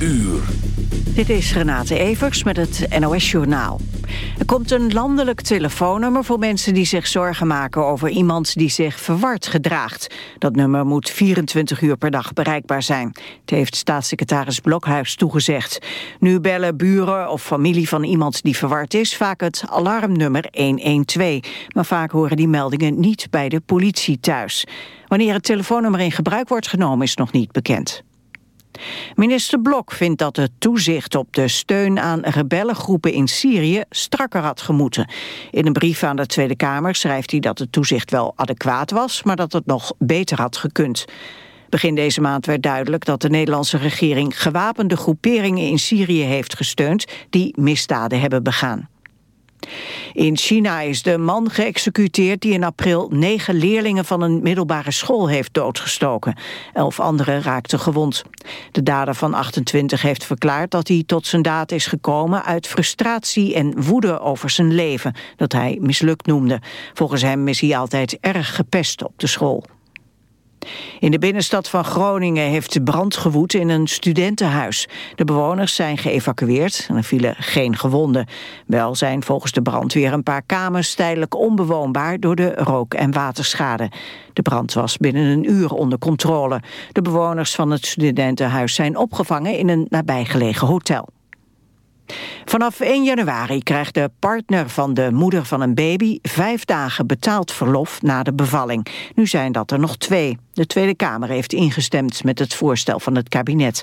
uur. Dit is Renate Evers met het NOS Journaal. Er komt een landelijk telefoonnummer voor mensen die zich zorgen maken over iemand die zich verward gedraagt. Dat nummer moet 24 uur per dag bereikbaar zijn. Het heeft staatssecretaris Blokhuis toegezegd. Nu bellen buren of familie van iemand die verward is vaak het alarmnummer 112. Maar vaak horen die meldingen niet bij de politie thuis. Wanneer het telefoonnummer in gebruik wordt genomen is nog niet bekend. Minister Blok vindt dat het toezicht op de steun aan rebellengroepen in Syrië strakker had gemoeten. In een brief aan de Tweede Kamer schrijft hij dat het toezicht wel adequaat was, maar dat het nog beter had gekund. Begin deze maand werd duidelijk dat de Nederlandse regering gewapende groeperingen in Syrië heeft gesteund die misdaden hebben begaan. In China is de man geëxecuteerd die in april negen leerlingen van een middelbare school heeft doodgestoken. Elf anderen raakten gewond. De dader van 28 heeft verklaard dat hij tot zijn daad is gekomen uit frustratie en woede over zijn leven, dat hij mislukt noemde. Volgens hem is hij altijd erg gepest op de school. In de binnenstad van Groningen heeft brand gewoed in een studentenhuis. De bewoners zijn geëvacueerd en er vielen geen gewonden. Wel zijn volgens de brandweer een paar kamers tijdelijk onbewoonbaar door de rook- en waterschade. De brand was binnen een uur onder controle. De bewoners van het studentenhuis zijn opgevangen in een nabijgelegen hotel. Vanaf 1 januari krijgt de partner van de moeder van een baby vijf dagen betaald verlof na de bevalling. Nu zijn dat er nog twee. De Tweede Kamer heeft ingestemd met het voorstel van het kabinet.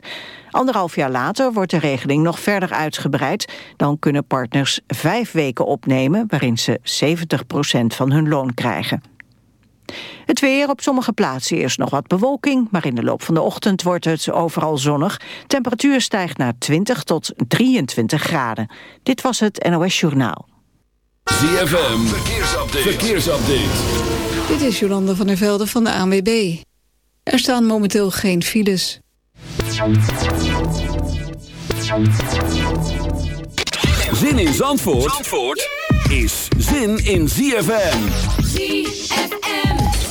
Anderhalf jaar later wordt de regeling nog verder uitgebreid. Dan kunnen partners vijf weken opnemen waarin ze 70% van hun loon krijgen. Het weer op sommige plaatsen eerst nog wat bewolking... maar in de loop van de ochtend wordt het overal zonnig. Temperatuur stijgt naar 20 tot 23 graden. Dit was het NOS Journaal. ZFM, verkeersupdate. verkeersupdate. Dit is Jolanda van der Velde van de ANWB. Er staan momenteel geen files. Zin in Zandvoort, Zandvoort? is zin in ZFM. ZFM.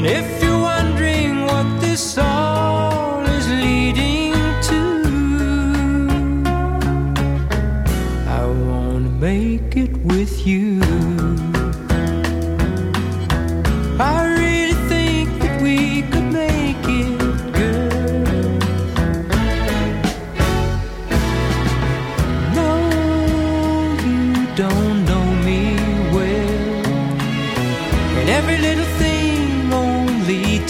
And if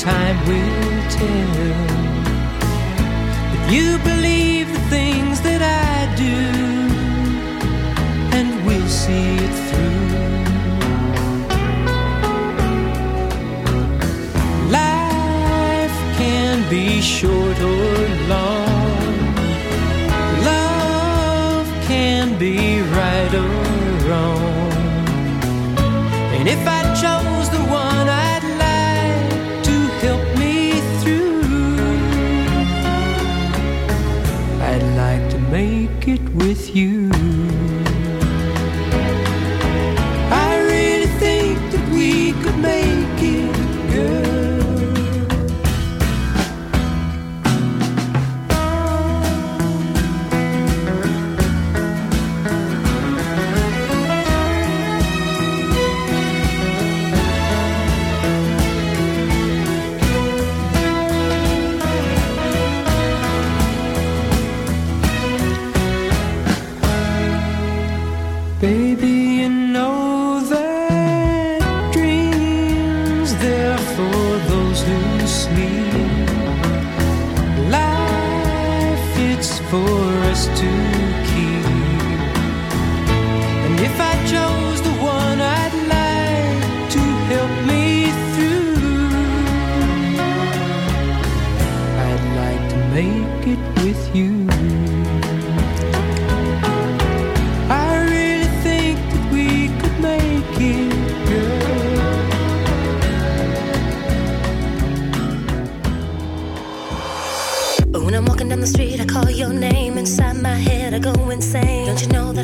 time will tell. If you believe with you.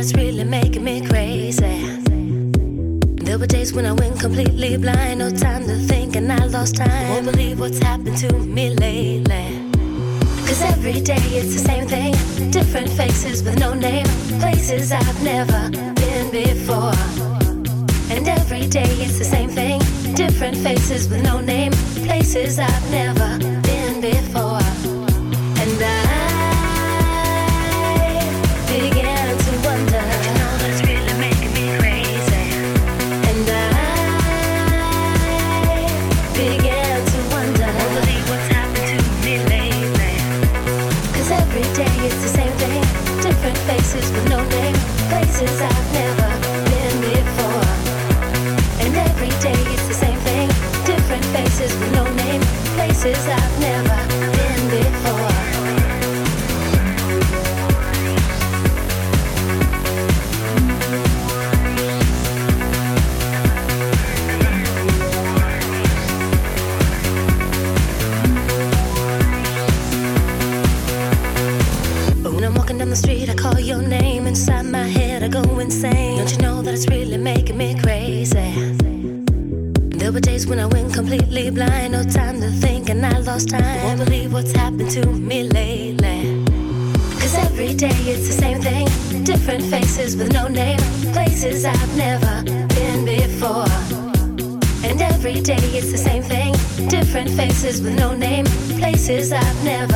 it's really making me crazy. There were days when I went completely blind, no time to think, and I lost time. Won't believe what's happened to me lately. Cause every day it's the same thing. Different faces with no name. Places I've never been before. And every day it's the same thing. Different faces with no name. Places I've never been before. with no name, places I've never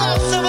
Don't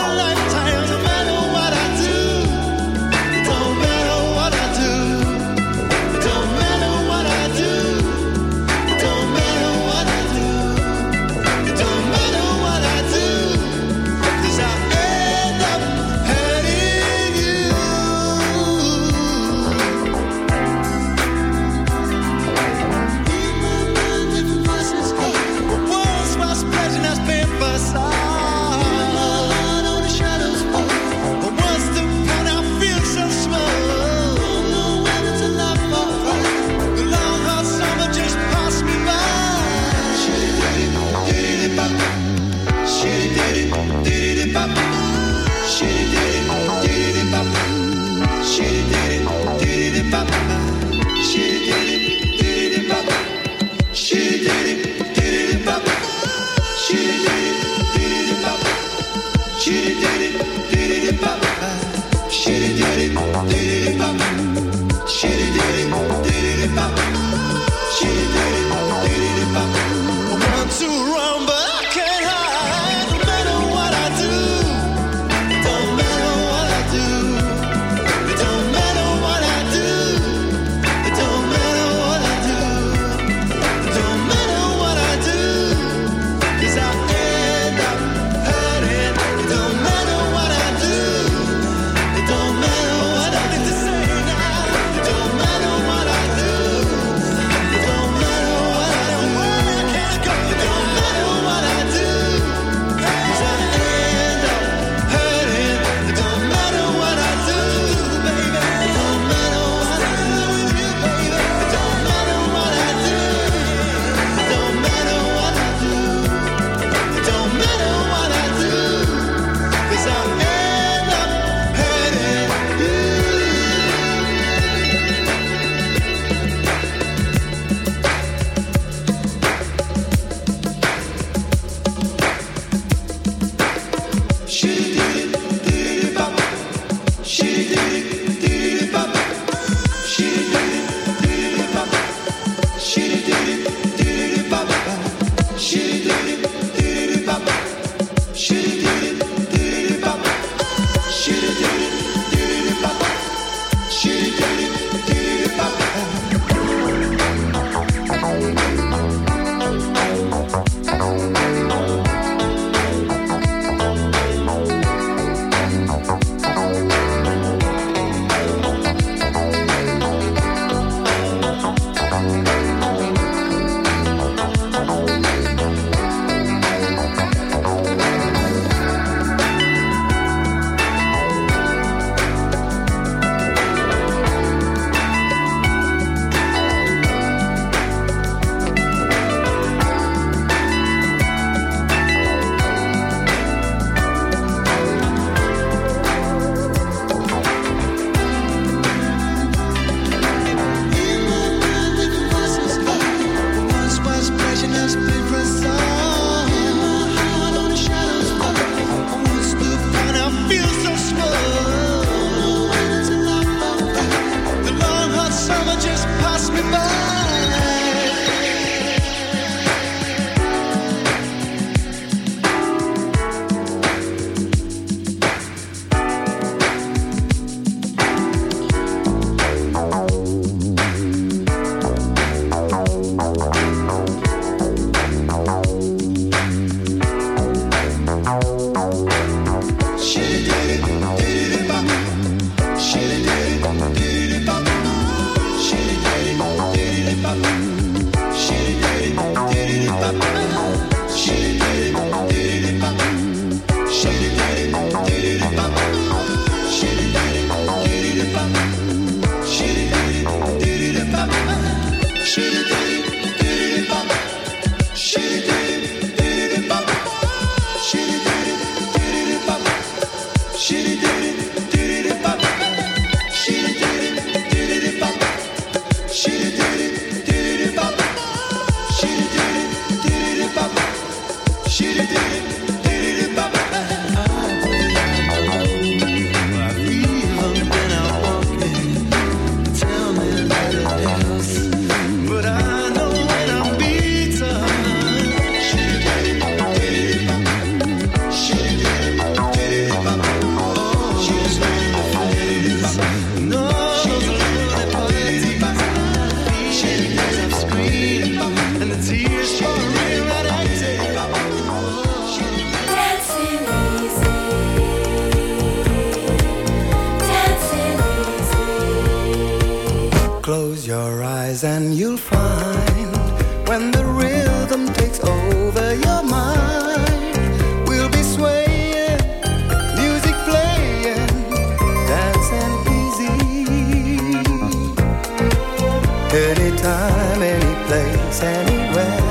Anytime, any place, anywhere.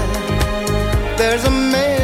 There's a magical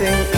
dancing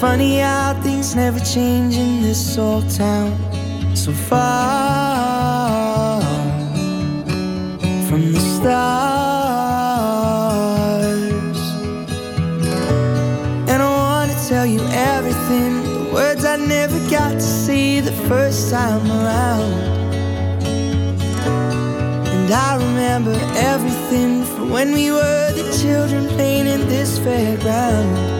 Funny how things never change in this old town. So far from the stars. And I wanna tell you everything. The words I never got to see the first time around. And I remember everything from when we were the children playing in this fairground.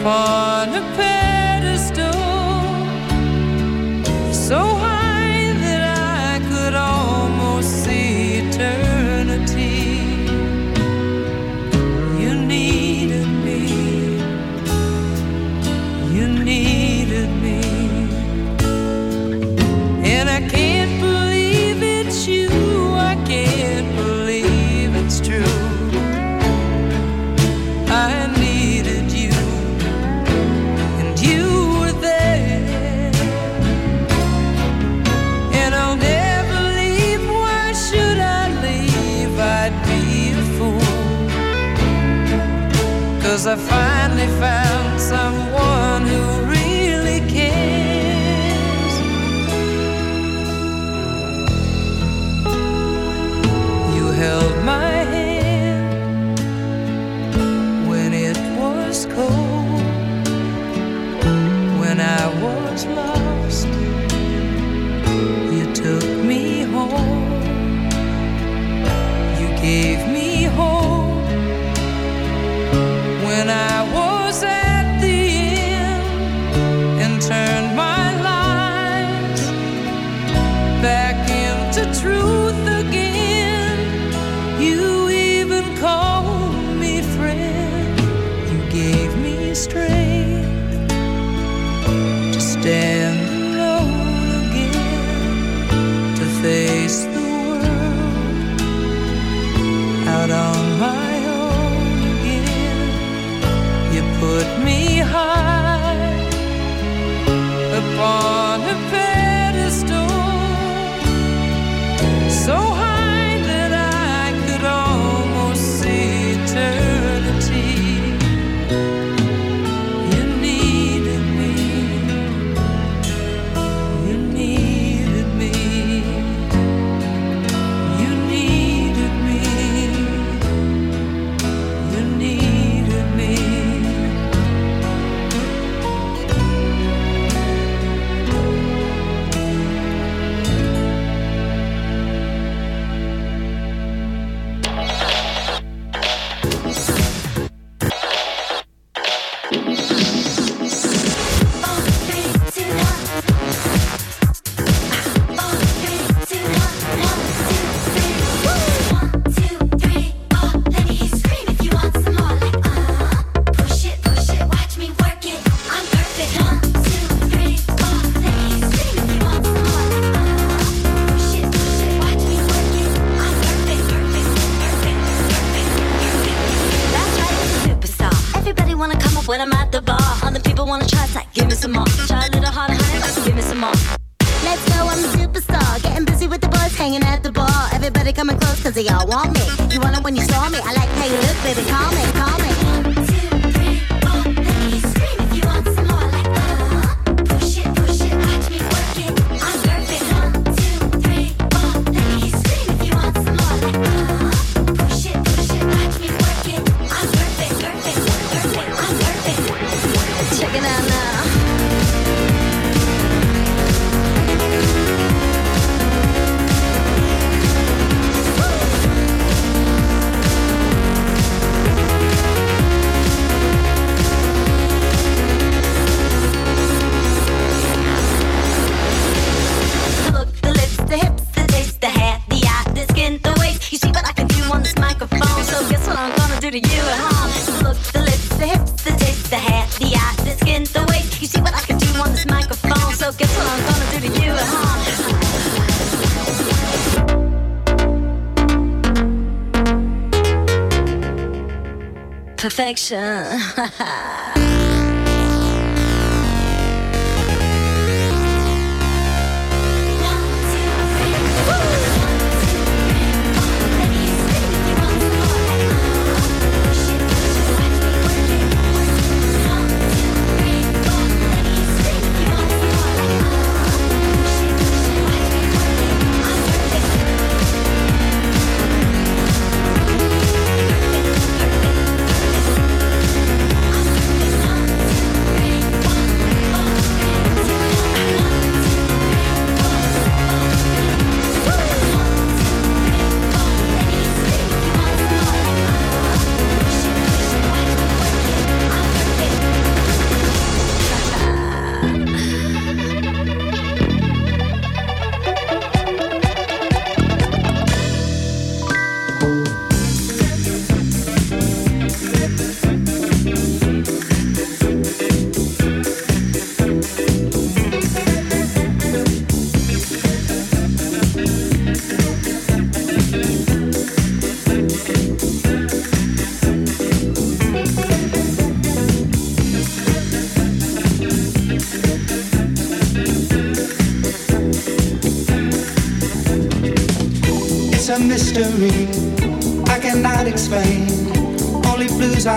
apart. Cause I finally found stand alone again to face the world out on my own again. You put me high. Perfection. It's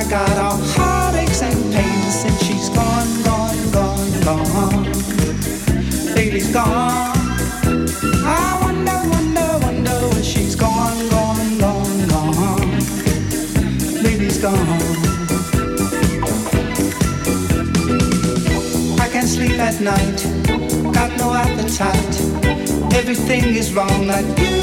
I got are heartaches and pains. Since she's gone, gone, gone, gone. Baby's gone. I wonder, wonder, wonder where she's gone, gone, gone, gone. Baby's gone. I can't sleep at night. Got no appetite. Everything is wrong that used